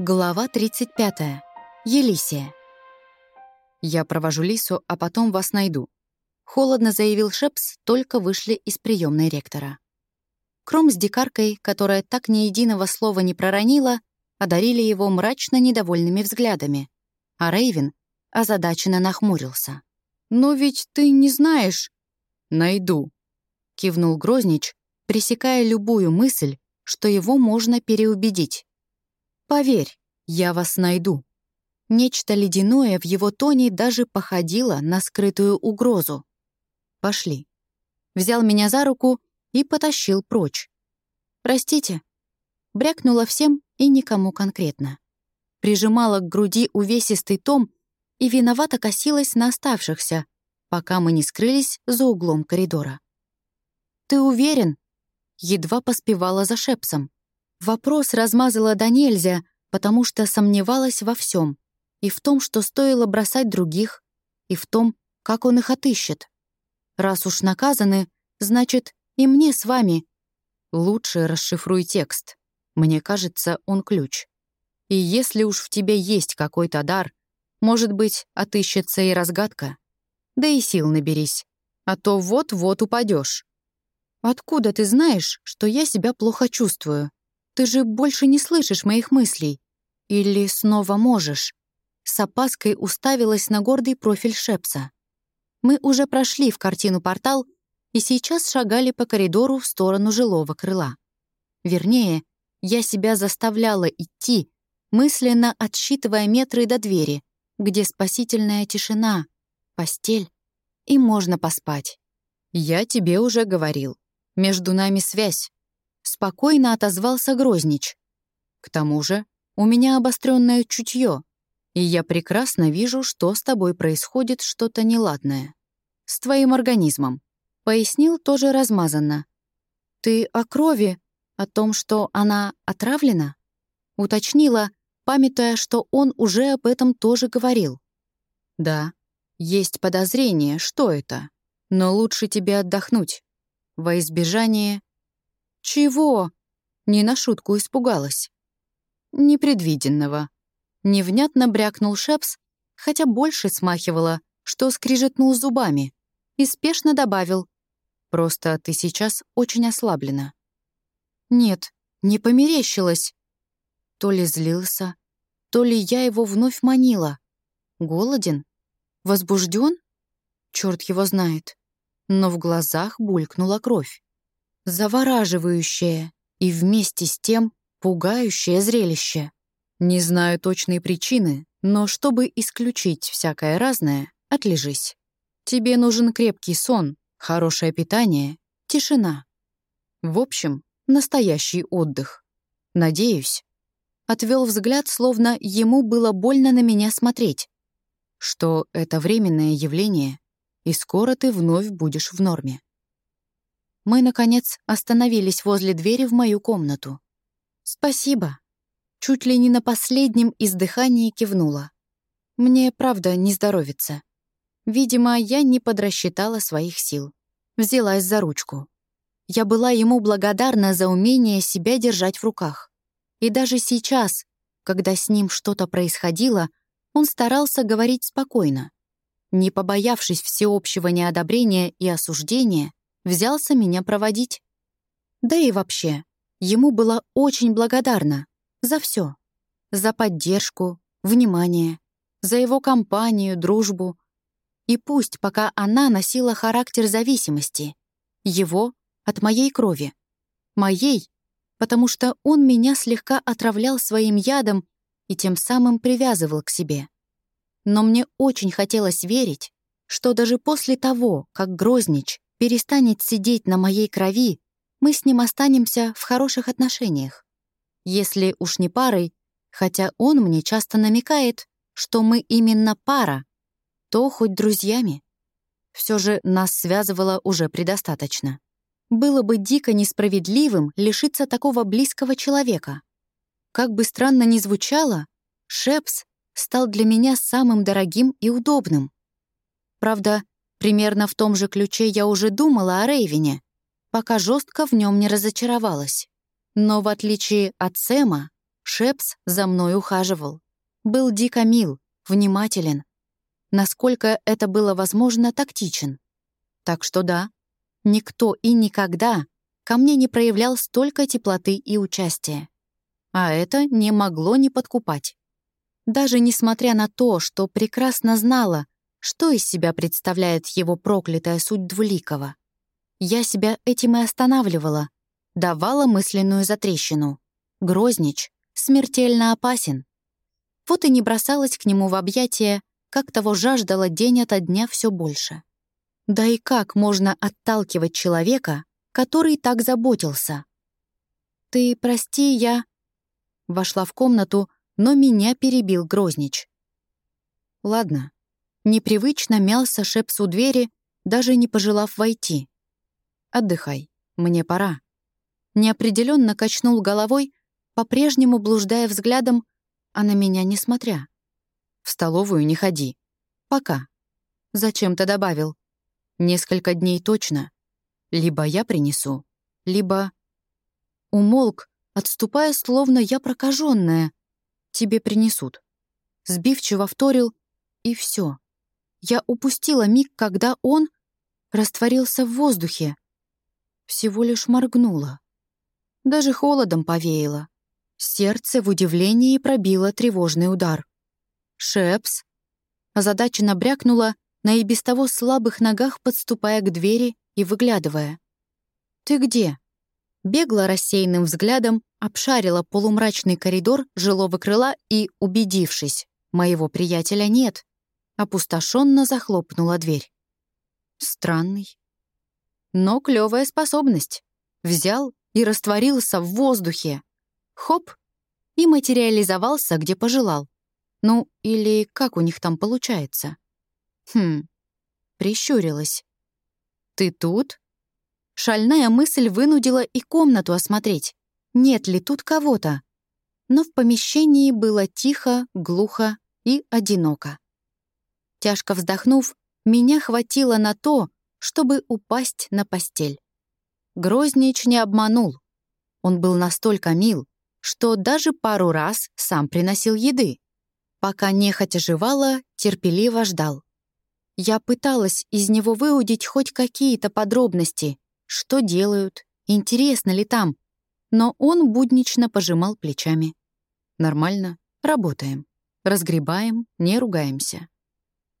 Глава 35. Елисия. «Я провожу Лису, а потом вас найду», — холодно заявил Шепс, только вышли из приемной ректора. Кром с дикаркой, которая так ни единого слова не проронила, одарили его мрачно недовольными взглядами, а Рейвен озадаченно нахмурился. «Но ведь ты не знаешь...» «Найду», — кивнул Грознич, пресекая любую мысль, что его можно переубедить. Поверь, я вас найду». Нечто ледяное в его тоне даже походило на скрытую угрозу. «Пошли». Взял меня за руку и потащил прочь. «Простите». Брякнула всем и никому конкретно. Прижимала к груди увесистый том и виновато косилась на оставшихся, пока мы не скрылись за углом коридора. «Ты уверен?» Едва поспевала за Шепсом. Вопрос размазала до нельзя, потому что сомневалась во всем. И в том, что стоило бросать других, и в том, как он их отыщет. Раз уж наказаны, значит, и мне с вами. Лучше расшифруй текст. Мне кажется, он ключ. И если уж в тебе есть какой-то дар, может быть, отыщется и разгадка. Да и сил наберись, а то вот-вот упадешь. Откуда ты знаешь, что я себя плохо чувствую? Ты же больше не слышишь моих мыслей. Или снова можешь?» С опаской уставилась на гордый профиль Шепса. Мы уже прошли в картину «Портал» и сейчас шагали по коридору в сторону жилого крыла. Вернее, я себя заставляла идти, мысленно отсчитывая метры до двери, где спасительная тишина, постель и можно поспать. «Я тебе уже говорил. Между нами связь спокойно отозвался Грознич. К тому же у меня обостренное чутье, и я прекрасно вижу, что с тобой происходит что-то неладное. С твоим организмом. Пояснил тоже размазанно. Ты о крови, о том, что она отравлена? Уточнила, памятуя, что он уже об этом тоже говорил. Да, есть подозрение, что это, но лучше тебе отдохнуть. Во избежание «Чего?» Не на шутку испугалась. «Непредвиденного». Невнятно брякнул Шепс, хотя больше смахивало, что скрижетнул зубами, и спешно добавил. «Просто ты сейчас очень ослаблена». «Нет, не померещилась». То ли злился, то ли я его вновь манила. Голоден? Возбужден? Черт его знает. Но в глазах булькнула кровь завораживающее и вместе с тем пугающее зрелище. Не знаю точной причины, но чтобы исключить всякое разное, отлежись. Тебе нужен крепкий сон, хорошее питание, тишина. В общем, настоящий отдых. Надеюсь. Отвел взгляд, словно ему было больно на меня смотреть. Что это временное явление, и скоро ты вновь будешь в норме мы, наконец, остановились возле двери в мою комнату. «Спасибо». Чуть ли не на последнем издыхании кивнула. «Мне, правда, не здоровится. Видимо, я не подрасчитала своих сил. Взялась за ручку. Я была ему благодарна за умение себя держать в руках. И даже сейчас, когда с ним что-то происходило, он старался говорить спокойно. Не побоявшись всеобщего неодобрения и осуждения, взялся меня проводить. Да и вообще, ему была очень благодарна за все. За поддержку, внимание, за его компанию, дружбу. И пусть пока она носила характер зависимости, его от моей крови. Моей, потому что он меня слегка отравлял своим ядом и тем самым привязывал к себе. Но мне очень хотелось верить, что даже после того, как Грознич перестанет сидеть на моей крови, мы с ним останемся в хороших отношениях. Если уж не парой, хотя он мне часто намекает, что мы именно пара, то хоть друзьями. Все же нас связывало уже предостаточно. Было бы дико несправедливым лишиться такого близкого человека. Как бы странно ни звучало, Шепс стал для меня самым дорогим и удобным. Правда, Примерно в том же ключе я уже думала о Рейвине, пока жестко в нем не разочаровалась. Но в отличие от Сэма, Шепс за мной ухаживал. Был дико мил, внимателен. Насколько это было возможно, тактичен. Так что да, никто и никогда ко мне не проявлял столько теплоты и участия. А это не могло не подкупать. Даже несмотря на то, что прекрасно знала, что из себя представляет его проклятая суть двуликого. Я себя этим и останавливала, давала мысленную затрещину. Грознич смертельно опасен. Вот и не бросалась к нему в объятия, как того жаждала день ото дня все больше. Да и как можно отталкивать человека, который так заботился? «Ты прости, я...» Вошла в комнату, но меня перебил Грознич. «Ладно». Непривычно мялся Шепс у двери, даже не пожелав войти. «Отдыхай, мне пора». Неопределенно качнул головой, по-прежнему блуждая взглядом, а на меня не смотря. «В столовую не ходи. Пока». Зачем-то добавил. «Несколько дней точно. Либо я принесу, либо...» Умолк, отступая, словно я прокаженная. «Тебе принесут». Сбивчиво вторил, и все. Я упустила миг, когда он растворился в воздухе. Всего лишь моргнула. Даже холодом повеяло. Сердце в удивлении пробило тревожный удар. «Шепс!» Озадаченно брякнула, на и без того слабых ногах подступая к двери и выглядывая. «Ты где?» Бегла рассеянным взглядом, обшарила полумрачный коридор жилого крыла и, убедившись, моего приятеля нет, опустошенно захлопнула дверь. Странный. Но клевая способность. Взял и растворился в воздухе. Хоп! И материализовался, где пожелал. Ну, или как у них там получается? Хм, прищурилась. «Ты тут?» Шальная мысль вынудила и комнату осмотреть. Нет ли тут кого-то? Но в помещении было тихо, глухо и одиноко. Тяжко вздохнув, меня хватило на то, чтобы упасть на постель. Грознич не обманул. Он был настолько мил, что даже пару раз сам приносил еды. Пока нехотя жевала, терпеливо ждал. Я пыталась из него выудить хоть какие-то подробности, что делают, интересно ли там, но он буднично пожимал плечами. Нормально, работаем, разгребаем, не ругаемся.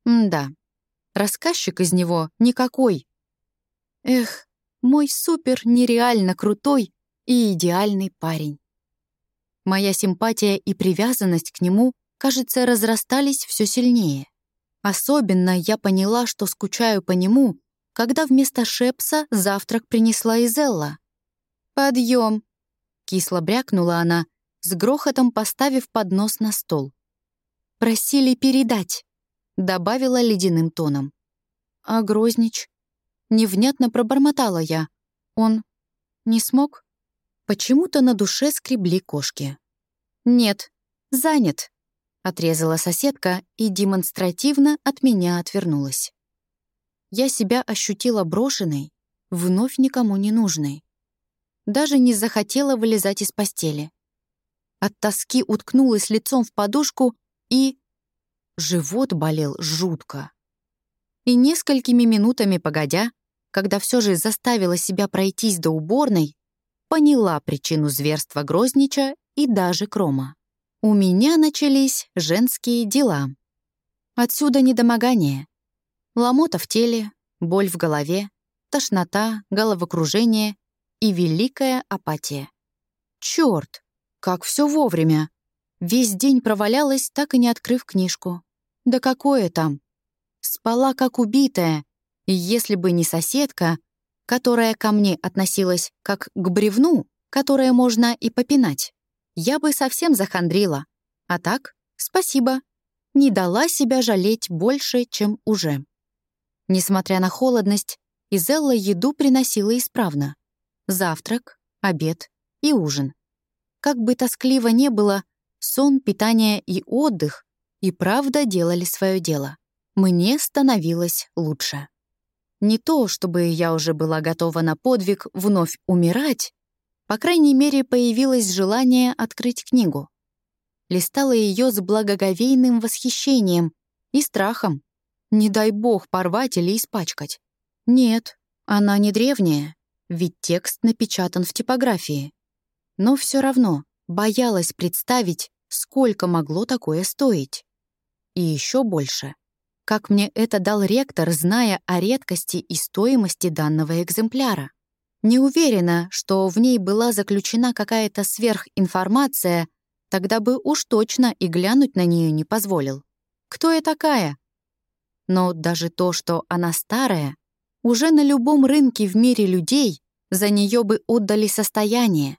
М да, рассказчик из него никакой. Эх, мой супер нереально крутой и идеальный парень. Моя симпатия и привязанность к нему, кажется, разрастались все сильнее. Особенно я поняла, что скучаю по нему, когда вместо Шепса завтрак принесла Изелла. «Подъем!» — кисло брякнула она, с грохотом поставив поднос на стол. «Просили передать», — добавила ледяным тоном. «А Грознич?» Невнятно пробормотала я. «Он не смог?» Почему-то на душе скребли кошки. «Нет, занят», — отрезала соседка и демонстративно от меня отвернулась. Я себя ощутила брошенной, вновь никому не нужной. Даже не захотела вылезать из постели. От тоски уткнулась лицом в подушку и... Живот болел жутко. И несколькими минутами погодя, когда все же заставила себя пройтись до уборной, поняла причину зверства Грознича и даже Крома. У меня начались женские дела. Отсюда недомогание. Ломота в теле, боль в голове, тошнота, головокружение и великая апатия. Черт, как все вовремя. Весь день провалялась, так и не открыв книжку. Да какое там? Спала как убитая, и если бы не соседка, которая ко мне относилась как к бревну, которое можно и попинать, я бы совсем захандрила. А так, спасибо, не дала себя жалеть больше, чем уже. Несмотря на холодность, Изелла еду приносила исправно. Завтрак, обед и ужин. Как бы тоскливо не было, сон, питание и отдых и правда делали свое дело. Мне становилось лучше. Не то, чтобы я уже была готова на подвиг вновь умирать, по крайней мере, появилось желание открыть книгу. листала ее с благоговейным восхищением и страхом. Не дай бог порвать или испачкать. Нет, она не древняя, ведь текст напечатан в типографии. Но все равно боялась представить, сколько могло такое стоить. И еще больше. Как мне это дал ректор, зная о редкости и стоимости данного экземпляра? Не уверена, что в ней была заключена какая-то сверхинформация, тогда бы уж точно и глянуть на нее не позволил. Кто я такая? Но даже то, что она старая, уже на любом рынке в мире людей за нее бы отдали состояние,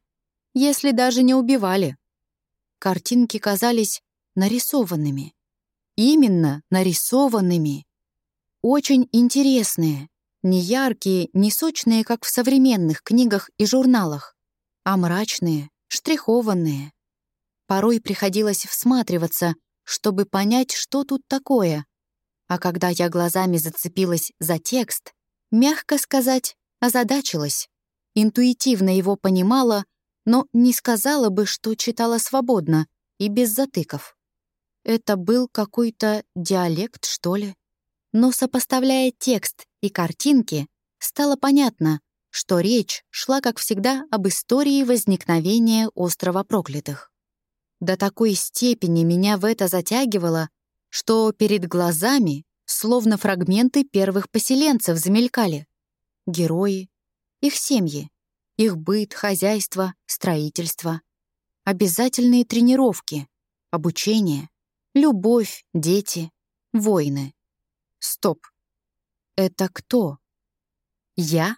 если даже не убивали. Картинки казались нарисованными. Именно нарисованными. Очень интересные, не яркие, не сочные, как в современных книгах и журналах, а мрачные, штрихованные. Порой приходилось всматриваться, чтобы понять, что тут такое. А когда я глазами зацепилась за текст, мягко сказать, озадачилась. Интуитивно его понимала, но не сказала бы, что читала свободно и без затыков. Это был какой-то диалект, что ли? Но сопоставляя текст и картинки, стало понятно, что речь шла, как всегда, об истории возникновения острова проклятых. До такой степени меня в это затягивало, что перед глазами словно фрагменты первых поселенцев замелькали. Герои, их семьи, их быт, хозяйство, строительство. Обязательные тренировки, обучение, любовь, дети, войны. Стоп. Это кто? Я?